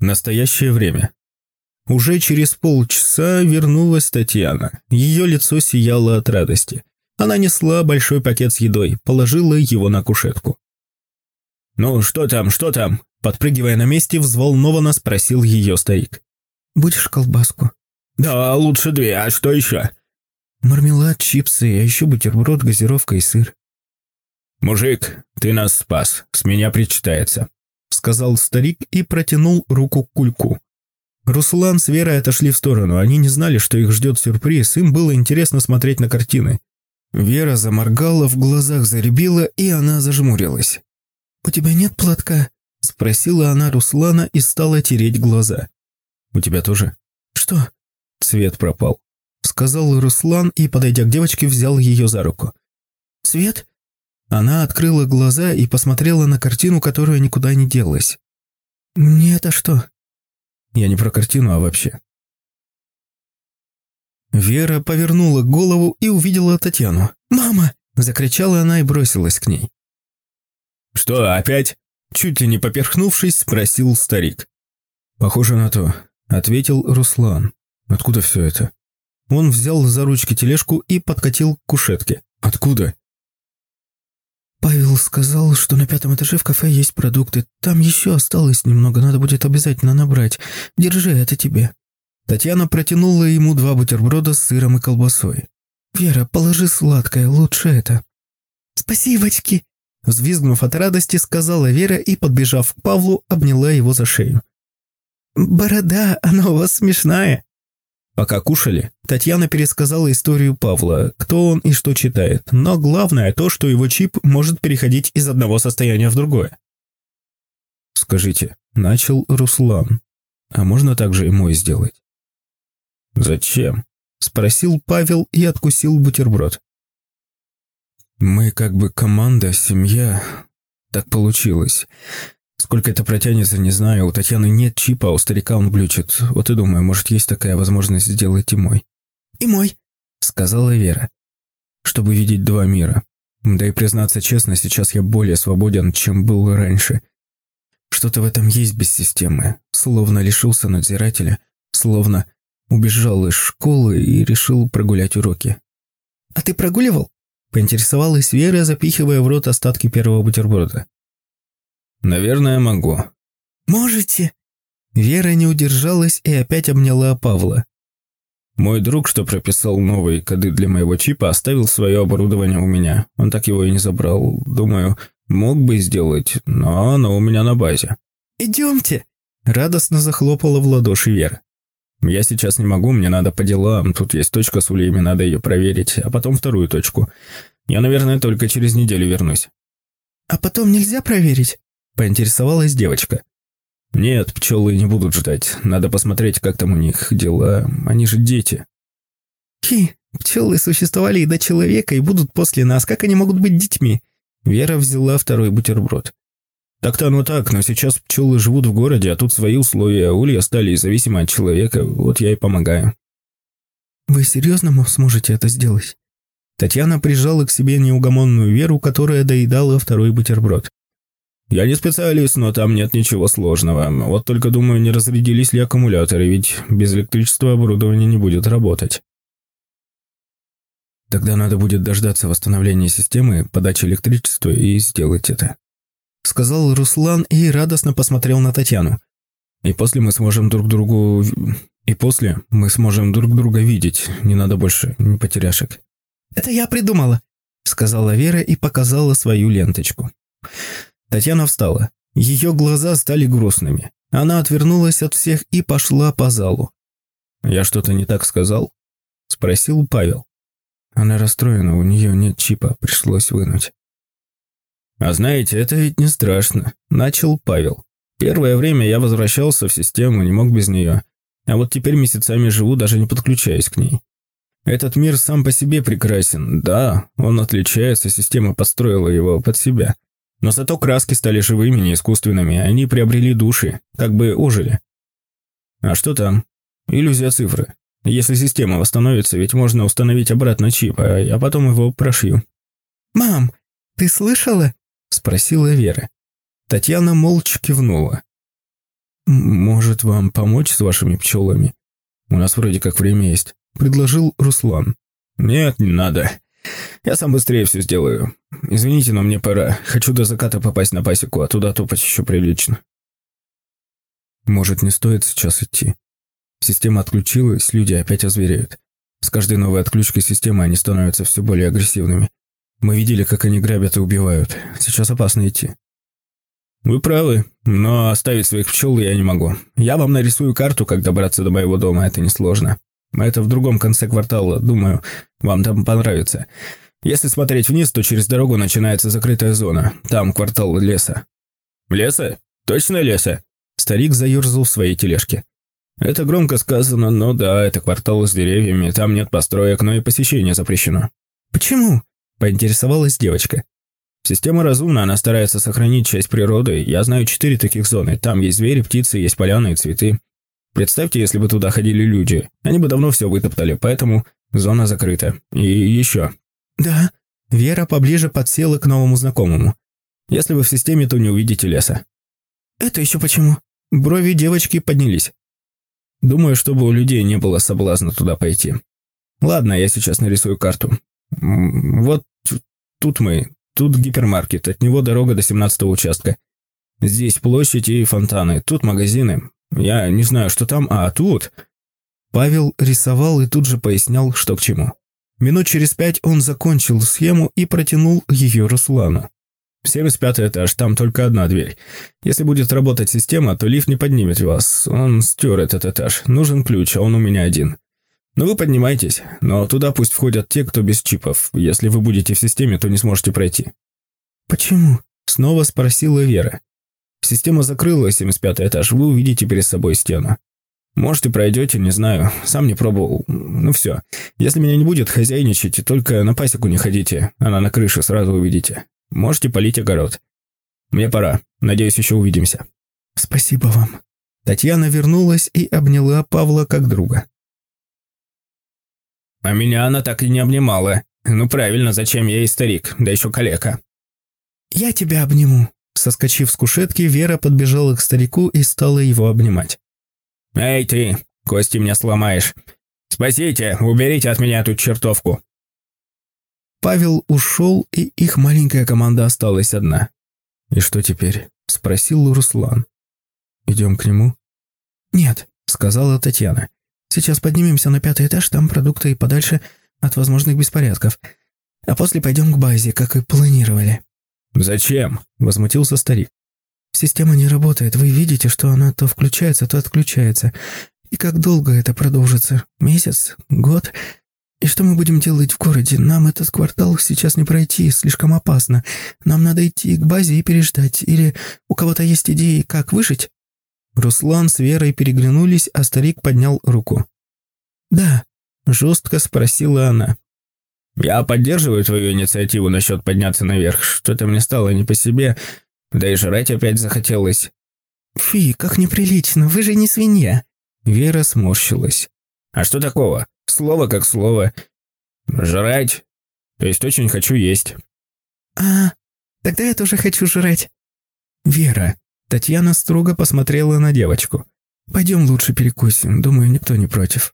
Настоящее время. Уже через полчаса вернулась Татьяна. Ее лицо сияло от радости. Она несла большой пакет с едой, положила его на кушетку. «Ну, что там, что там?» Подпрыгивая на месте, взволнованно спросил ее старик. «Будешь колбаску?» «Да, лучше две, а что еще?» «Мармелад, чипсы, а еще бутерброд, газировка и сыр». «Мужик, ты нас спас, с меня причитается», — сказал старик и протянул руку к кульку. Руслан с Верой отошли в сторону, они не знали, что их ждет сюрприз, им было интересно смотреть на картины. Вера заморгала, в глазах заребила, и она зажмурилась. «У тебя нет платка?» – спросила она Руслана и стала тереть глаза. «У тебя тоже?» «Что?» «Цвет пропал», – сказал Руслан и, подойдя к девочке, взял ее за руку. «Цвет?» Она открыла глаза и посмотрела на картину, которая никуда не делась. «Мне это что?» «Я не про картину, а вообще». Вера повернула голову и увидела Татьяну. «Мама!» – закричала она и бросилась к ней. «Что, опять?» – чуть ли не поперхнувшись, спросил старик. «Похоже на то», – ответил Руслан. «Откуда все это?» Он взял за ручки тележку и подкатил к кушетке. «Откуда?» «Павел сказал, что на пятом этаже в кафе есть продукты. Там еще осталось немного, надо будет обязательно набрать. Держи, это тебе». Татьяна протянула ему два бутерброда с сыром и колбасой. «Вера, положи сладкое, лучше это». «Спасибочки!» Взвизгнув от радости, сказала Вера и, подбежав к Павлу, обняла его за шею. «Борода, она у вас смешная!» Пока кушали, Татьяна пересказала историю Павла, кто он и что читает, но главное то, что его чип может переходить из одного состояния в другое. «Скажите», – начал Руслан, – «а можно также и мой сделать?» «Зачем?» – спросил Павел и откусил бутерброд. «Мы как бы команда, семья. Так получилось. Сколько это протянется, не знаю. У Татьяны нет чипа, а у старика он глючит. Вот и думаю, может, есть такая возможность сделать и мой». «И мой», – сказала Вера. «Чтобы видеть два мира. Да и признаться честно, сейчас я более свободен, чем был раньше. Что-то в этом есть без системы. Словно лишился надзирателя, словно Убежал из школы и решил прогулять уроки. «А ты прогуливал?» – поинтересовалась Вера, запихивая в рот остатки первого бутерброда. «Наверное, могу». «Можете?» Вера не удержалась и опять обняла Павла. Мой друг, что прописал новые коды для моего чипа, оставил свое оборудование у меня. Он так его и не забрал. Думаю, мог бы сделать, но оно у меня на базе. «Идемте!» Радостно захлопала в ладоши Вера. Я сейчас не могу, мне надо по делам. Тут есть точка с ульями, надо ее проверить, а потом вторую точку. Я, наверное, только через неделю вернусь. А потом нельзя проверить? Поинтересовалась девочка. Нет, пчелы не будут ждать. Надо посмотреть, как там у них дела. Они же дети. Хи, пчелы существовали и до человека, и будут после нас. Как они могут быть детьми? Вера взяла второй бутерброд. Так-то оно так, но сейчас пчелы живут в городе, а тут свои условия, улья стали зависимы от человека, вот я и помогаю. Вы серьезно сможете это сделать? Татьяна прижала к себе неугомонную Веру, которая доедала второй бутерброд. «Я не специалист, но там нет ничего сложного. Вот только думаю, не разрядились ли аккумуляторы, ведь без электричества оборудование не будет работать». Тогда надо будет дождаться восстановления системы, подачи электричества и сделать это сказал Руслан и радостно посмотрел на Татьяну. И после мы сможем друг другу... И после мы сможем друг друга видеть. Не надо больше ни потеряшек. Это я придумала, сказала Вера и показала свою ленточку. Татьяна встала. Ее глаза стали грустными. Она отвернулась от всех и пошла по залу. «Я что-то не так сказал?» – спросил Павел. Она расстроена, у нее нет чипа, пришлось вынуть. «А знаете, это ведь не страшно», – начал Павел. «Первое время я возвращался в систему, не мог без нее. А вот теперь месяцами живу, даже не подключаясь к ней. Этот мир сам по себе прекрасен. Да, он отличается, система построила его под себя. Но зато краски стали живыми, не искусственными, они приобрели души, как бы ожили. А что там? Иллюзия цифры. Если система восстановится, ведь можно установить обратно чип, а я потом его прошью. «Мам, ты слышала?» – спросила Вера. Татьяна молча кивнула. может вам помочь с вашими пчелами? У нас вроде как время есть», – предложил Руслан. «Нет, не надо. Я сам быстрее все сделаю. Извините, но мне пора. Хочу до заката попасть на пасеку, а туда топать еще прилично». «Может, не стоит сейчас идти?» Система отключилась, люди опять озвереют. С каждой новой отключкой системы они становятся все более агрессивными. Мы видели, как они грабят и убивают. Сейчас опасно идти. Вы правы, но оставить своих пчел я не могу. Я вам нарисую карту, как добраться до моего дома, это несложно. Это в другом конце квартала, думаю, вам там понравится. Если смотреть вниз, то через дорогу начинается закрытая зона. Там квартал леса. Леса? Точно леса? Старик заерзал в своей тележке. Это громко сказано, но да, это квартал с деревьями, там нет построек, но и посещение запрещено. Почему? Поинтересовалась девочка. Система разумна, она старается сохранить часть природы. Я знаю четыре таких зоны. Там есть звери, птицы, есть поляны и цветы. Представьте, если бы туда ходили люди. Они бы давно все вытоптали, поэтому зона закрыта. И еще. Да. Вера поближе подсела к новому знакомому. Если вы в системе, то не увидите леса. Это еще почему? Брови девочки поднялись. Думаю, чтобы у людей не было соблазна туда пойти. Ладно, я сейчас нарисую карту. Вот тут мы, тут гипермаркет, от него дорога до 17 участка. Здесь площадь и фонтаны, тут магазины. Я не знаю, что там, а тут... Павел рисовал и тут же пояснял, что к чему. Минут через пять он закончил схему и протянул ее Руслану. 75 этаж, там только одна дверь. Если будет работать система, то лифт не поднимет вас. Он стер этот этаж. Нужен ключ, а он у меня один. Ну вы поднимайтесь, но туда пусть входят те, кто без чипов. Если вы будете в системе, то не сможете пройти». «Почему?» – снова спросила Вера. Система закрыла 75 этаж, вы увидите перед собой стену. Может, и пройдете, не знаю, сам не пробовал. Ну все, если меня не будет, хозяйничайте, только на пасеку не ходите, она на крыше, сразу увидите. Можете полить огород. Мне пора. Надеюсь, еще увидимся». «Спасибо вам». Татьяна вернулась и обняла Павла как друга. «А меня она так и не обнимала. Ну правильно, зачем я ей старик, да еще калека». «Я тебя обниму». Соскочив с кушетки, Вера подбежала к старику и стала его обнимать. «Эй ты, кости меня сломаешь. Спасите, уберите от меня эту чертовку». Павел ушел, и их маленькая команда осталась одна. «И что теперь?» – спросил Руслан. «Идем к нему?» «Нет», – сказала Татьяна. «Сейчас поднимемся на пятый этаж, там продукты и подальше от возможных беспорядков. А после пойдем к базе, как и планировали». «Зачем?» – возмутился старик. «Система не работает. Вы видите, что она то включается, то отключается. И как долго это продолжится? Месяц? Год? «И что мы будем делать в городе? Нам этот квартал сейчас не пройти, слишком опасно. Нам надо идти к базе и переждать. Или у кого-то есть идеи, как выжить?» Руслан с Верой переглянулись, а старик поднял руку. «Да», – жестко спросила она. «Я поддерживаю твою инициативу насчет подняться наверх. Что-то мне стало не по себе, да и жрать опять захотелось». «Фи, как неприлично, вы же не свинья!» Вера сморщилась. «А что такого? Слово как слово. Жрать. То есть очень хочу есть». «А, тогда я тоже хочу жрать». «Вера». Татьяна строго посмотрела на девочку. «Пойдем лучше перекусим. Думаю, никто не против».